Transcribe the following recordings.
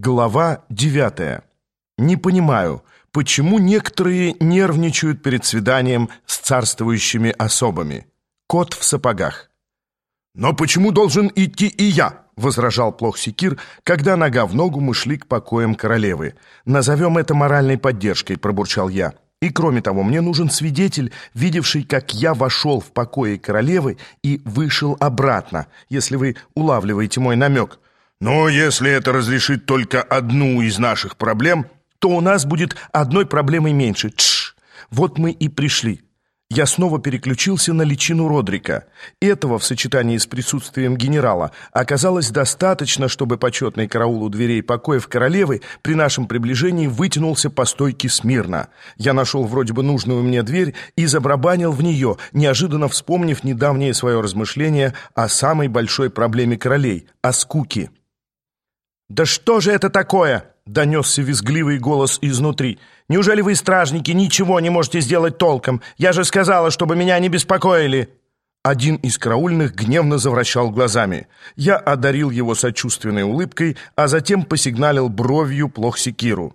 Глава 9. Не понимаю, почему некоторые нервничают перед свиданием с царствующими особами. Кот в сапогах. «Но почему должен идти и я?» — возражал плох Секир, когда нога в ногу мы шли к покоям королевы. «Назовем это моральной поддержкой», — пробурчал я. «И кроме того, мне нужен свидетель, видевший, как я вошел в покои королевы и вышел обратно, если вы улавливаете мой намек». Но если это разрешит только одну из наших проблем, то у нас будет одной проблемой меньше. Тш! Вот мы и пришли. Я снова переключился на личину Родрика. Этого в сочетании с присутствием генерала оказалось достаточно, чтобы почетный караул у дверей покоев королевы при нашем приближении вытянулся по стойке смирно. Я нашел вроде бы нужную мне дверь и забрабанил в нее, неожиданно вспомнив недавнее свое размышление о самой большой проблеме королей — о скуке. «Да что же это такое?» — донесся визгливый голос изнутри. «Неужели вы, стражники, ничего не можете сделать толком? Я же сказала, чтобы меня не беспокоили!» Один из караульных гневно завращал глазами. Я одарил его сочувственной улыбкой, а затем посигналил бровью плохсекиру.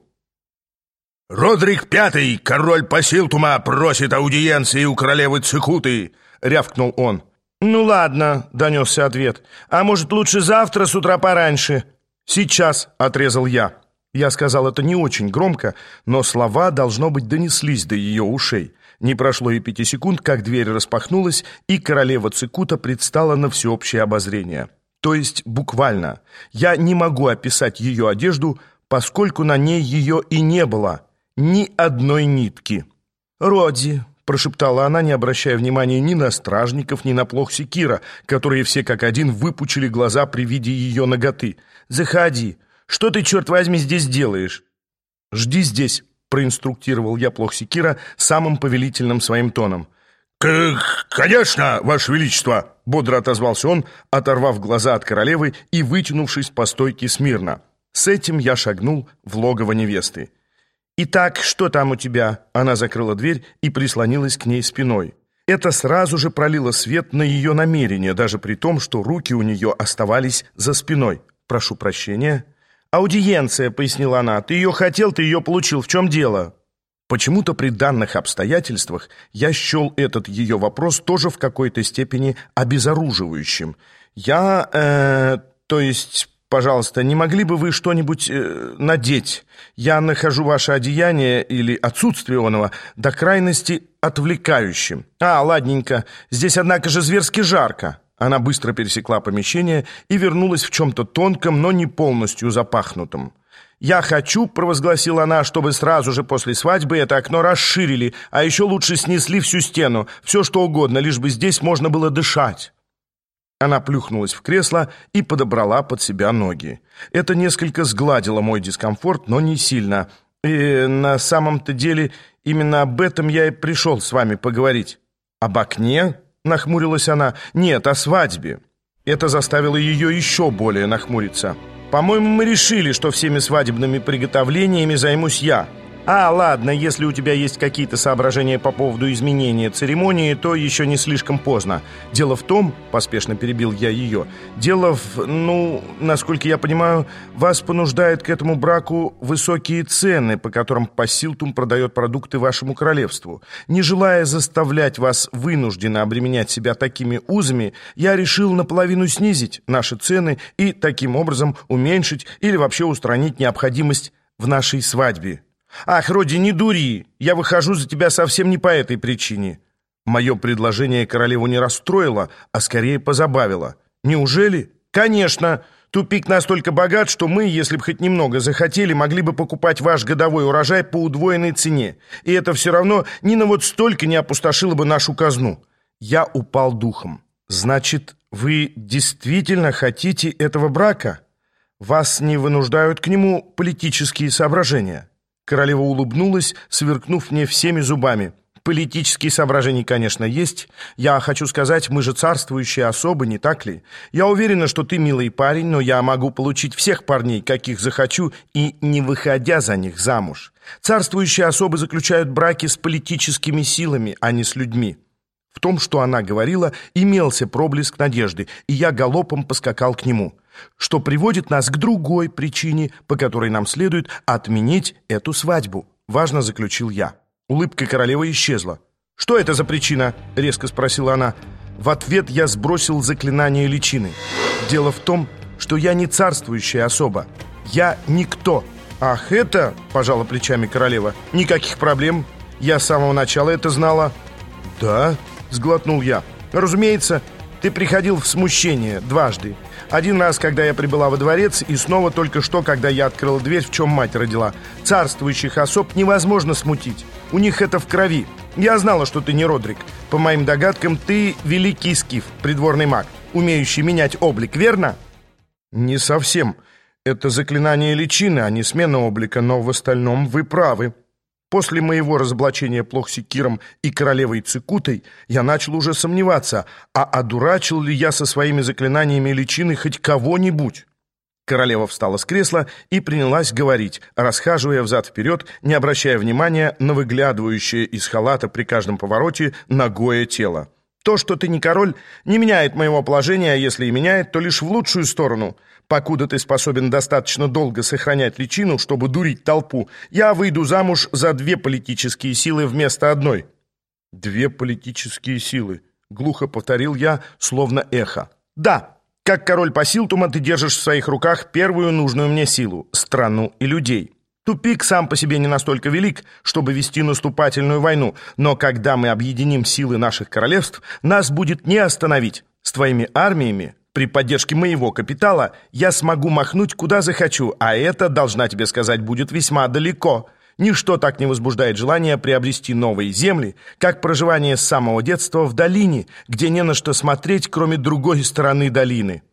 «Родрик Пятый, король Пасилтума, просит аудиенции у королевы Цикуты!» — рявкнул он. «Ну ладно», — донесся ответ. «А может, лучше завтра с утра пораньше?» «Сейчас!» — отрезал я. Я сказал это не очень громко, но слова, должно быть, донеслись до ее ушей. Не прошло и пяти секунд, как дверь распахнулась, и королева Цикута предстала на всеобщее обозрение. То есть буквально. Я не могу описать ее одежду, поскольку на ней ее и не было. Ни одной нитки. «Роди», — прошептала она, не обращая внимания ни на стражников, ни на плох Секира, которые все как один выпучили глаза при виде ее ноготы. «Заходи. Что ты, черт возьми, здесь делаешь?» «Жди здесь», — проинструктировал я плох Секира самым повелительным своим тоном. «Конечно, Ваше Величество!» — бодро отозвался он, оторвав глаза от королевы и вытянувшись по стойке смирно. С этим я шагнул в логово невесты. «Итак, что там у тебя?» Она закрыла дверь и прислонилась к ней спиной. Это сразу же пролило свет на ее намерение, даже при том, что руки у нее оставались за спиной. «Прошу прощения». «Аудиенция», — пояснила она. «Ты ее хотел, ты ее получил. В чем дело?» Почему-то при данных обстоятельствах я счел этот ее вопрос тоже в какой-то степени обезоруживающим. «Я, э, то есть пожалуйста, не могли бы вы что-нибудь э, надеть? Я нахожу ваше одеяние или отсутствие оного до крайности отвлекающим. А, ладненько, здесь, однако же, зверски жарко». Она быстро пересекла помещение и вернулась в чем-то тонком, но не полностью запахнутом. «Я хочу», — провозгласила она, «чтобы сразу же после свадьбы это окно расширили, а еще лучше снесли всю стену, все что угодно, лишь бы здесь можно было дышать». Она плюхнулась в кресло и подобрала под себя ноги. Это несколько сгладило мой дискомфорт, но не сильно. И на самом-то деле именно об этом я и пришел с вами поговорить. «Об окне?» — нахмурилась она. «Нет, о свадьбе». Это заставило ее еще более нахмуриться. «По-моему, мы решили, что всеми свадебными приготовлениями займусь я». «А, ладно, если у тебя есть какие-то соображения по поводу изменения церемонии, то еще не слишком поздно. Дело в том, — поспешно перебил я ее, — дело в, ну, насколько я понимаю, вас понуждает к этому браку высокие цены, по которым Пассилтум продает продукты вашему королевству. Не желая заставлять вас вынужденно обременять себя такими узами, я решил наполовину снизить наши цены и таким образом уменьшить или вообще устранить необходимость в нашей свадьбе». «Ах, Роди, не дури! Я выхожу за тебя совсем не по этой причине». Мое предложение королеву не расстроило, а скорее позабавило. «Неужели?» «Конечно! Тупик настолько богат, что мы, если бы хоть немного захотели, могли бы покупать ваш годовой урожай по удвоенной цене. И это все равно ни на вот столько не опустошило бы нашу казну». Я упал духом. «Значит, вы действительно хотите этого брака? Вас не вынуждают к нему политические соображения?» Королева улыбнулась, сверкнув мне всеми зубами. Политические соображения, конечно, есть. Я хочу сказать, мы же царствующие особы, не так ли? Я уверена, что ты милый парень, но я могу получить всех парней, каких захочу, и не выходя за них замуж. Царствующие особы заключают браки с политическими силами, а не с людьми. В том, что она говорила, имелся проблеск надежды, и я галопом поскакал к нему. Что приводит нас к другой причине, по которой нам следует отменить эту свадьбу. Важно заключил я. Улыбка королевы исчезла. «Что это за причина?» — резко спросила она. В ответ я сбросил заклинание личины. Дело в том, что я не царствующая особа. Я никто. «Ах, это...» — пожала плечами королева. «Никаких проблем. Я с самого начала это знала». «Да?» — сглотнул я. «Разумеется, ты приходил в смущение дважды. Один раз, когда я прибыла во дворец, и снова только что, когда я открыла дверь, в чем мать родила. Царствующих особ невозможно смутить. У них это в крови. Я знала, что ты не Родрик. По моим догадкам, ты великий скиф, придворный маг, умеющий менять облик, верно? Не совсем. Это заклинание личины, а не смена облика, но в остальном вы правы. После моего разоблачения Плохсикиром и королевой Цикутой я начал уже сомневаться, а одурачил ли я со своими заклинаниями личины хоть кого-нибудь. Королева встала с кресла и принялась говорить, расхаживая взад-вперед, не обращая внимания на выглядывающее из халата при каждом повороте ногое тело. То, что ты не король, не меняет моего положения, а если и меняет, то лишь в лучшую сторону. Покуда ты способен достаточно долго сохранять личину, чтобы дурить толпу, я выйду замуж за две политические силы вместо одной». «Две политические силы», — глухо повторил я, словно эхо. «Да, как король Пасилтума ты держишь в своих руках первую нужную мне силу — страну и людей». Тупик сам по себе не настолько велик, чтобы вести наступательную войну, но когда мы объединим силы наших королевств, нас будет не остановить. С твоими армиями, при поддержке моего капитала, я смогу махнуть куда захочу, а это, должна тебе сказать, будет весьма далеко. Ничто так не возбуждает желание приобрести новые земли, как проживание с самого детства в долине, где не на что смотреть, кроме другой стороны долины».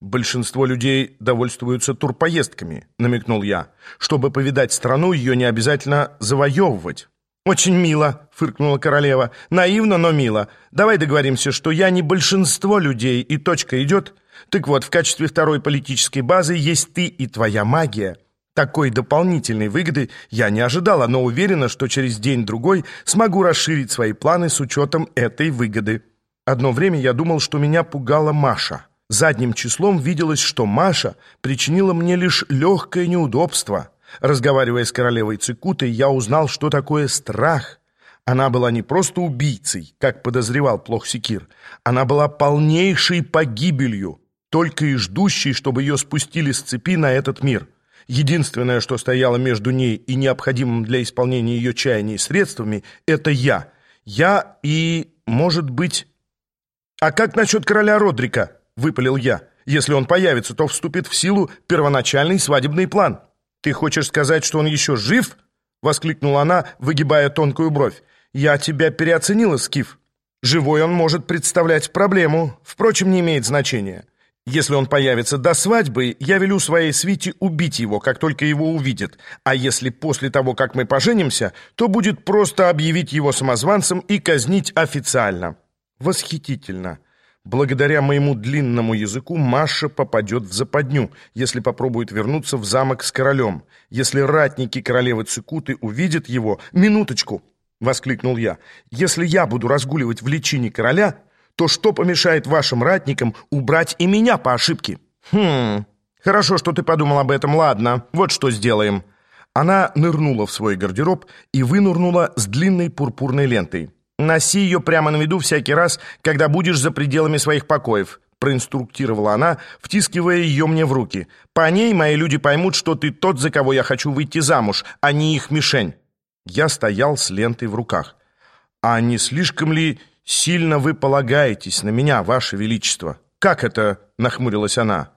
«Большинство людей довольствуются турпоездками», — намекнул я. «Чтобы повидать страну, ее не обязательно завоевывать». «Очень мило», — фыркнула королева. «Наивно, но мило. Давай договоримся, что я не большинство людей, и точка идет. Так вот, в качестве второй политической базы есть ты и твоя магия». Такой дополнительной выгоды я не ожидала, но уверена, что через день-другой смогу расширить свои планы с учетом этой выгоды. Одно время я думал, что меня пугала Маша. Задним числом виделось, что Маша причинила мне лишь легкое неудобство. Разговаривая с королевой Цикутой, я узнал, что такое страх. Она была не просто убийцей, как подозревал Плохсикир. Она была полнейшей погибелью, только и ждущей, чтобы ее спустили с цепи на этот мир. Единственное, что стояло между ней и необходимым для исполнения ее чаяний средствами, это я. Я и, может быть... А как насчет короля Родрика? выпалил я. «Если он появится, то вступит в силу первоначальный свадебный план». «Ты хочешь сказать, что он еще жив?» — воскликнула она, выгибая тонкую бровь. «Я тебя переоценила, Скиф. Живой он может представлять проблему, впрочем, не имеет значения. Если он появится до свадьбы, я велю своей свите убить его, как только его увидят. А если после того, как мы поженимся, то будет просто объявить его самозванцем и казнить официально». «Восхитительно!» Благодаря моему длинному языку Маша попадет в западню, если попробует вернуться в замок с королем. Если ратники королевы Цикуты увидят его... «Минуточку!» — воскликнул я. «Если я буду разгуливать в личине короля, то что помешает вашим ратникам убрать и меня по ошибке?» «Хм... Хорошо, что ты подумал об этом. Ладно, вот что сделаем». Она нырнула в свой гардероб и вынырнула с длинной пурпурной лентой. Носи ее прямо на виду всякий раз, когда будешь за пределами своих покоев», проинструктировала она, втискивая ее мне в руки. «По ней мои люди поймут, что ты тот, за кого я хочу выйти замуж, а не их мишень». Я стоял с лентой в руках. «А не слишком ли сильно вы полагаетесь на меня, ваше величество?» «Как это?» — нахмурилась она.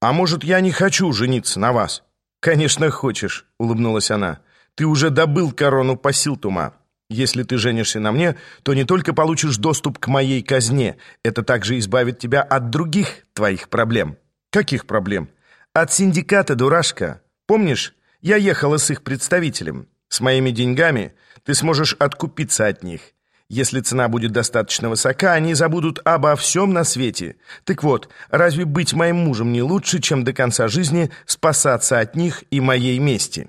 «А может, я не хочу жениться на вас?» «Конечно, хочешь», — улыбнулась она. «Ты уже добыл корону Пасилтума. Если ты женишься на мне, то не только получишь доступ к моей казне, это также избавит тебя от других твоих проблем. Каких проблем? От синдиката, дурашка. Помнишь, я ехала с их представителем. С моими деньгами ты сможешь откупиться от них. Если цена будет достаточно высока, они забудут обо всем на свете. Так вот, разве быть моим мужем не лучше, чем до конца жизни спасаться от них и моей мести?»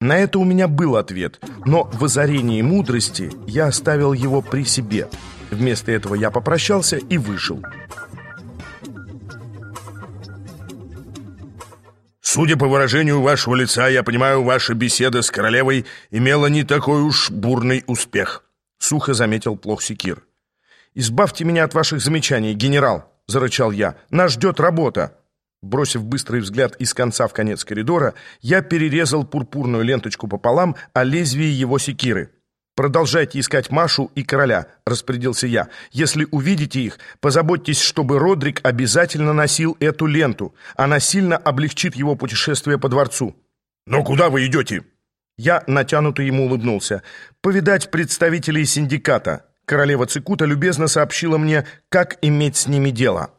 На это у меня был ответ, но в озарении мудрости я оставил его при себе. Вместо этого я попрощался и вышел. судя по выражению вашего лица, я понимаю, ваша беседа с королевой имела не такой уж бурный успех», — сухо заметил плох Секир. «Избавьте меня от ваших замечаний, генерал», — зарычал я. «Нас ждет работа». Бросив быстрый взгляд из конца в конец коридора, я перерезал пурпурную ленточку пополам, а лезвие его секиры. «Продолжайте искать Машу и короля», — распорядился я. «Если увидите их, позаботьтесь, чтобы Родрик обязательно носил эту ленту. Она сильно облегчит его путешествие по дворцу». «Но куда вы идете?» Я натянуто ему улыбнулся. «Повидать представителей синдиката». Королева Цикута любезно сообщила мне, как иметь с ними дело.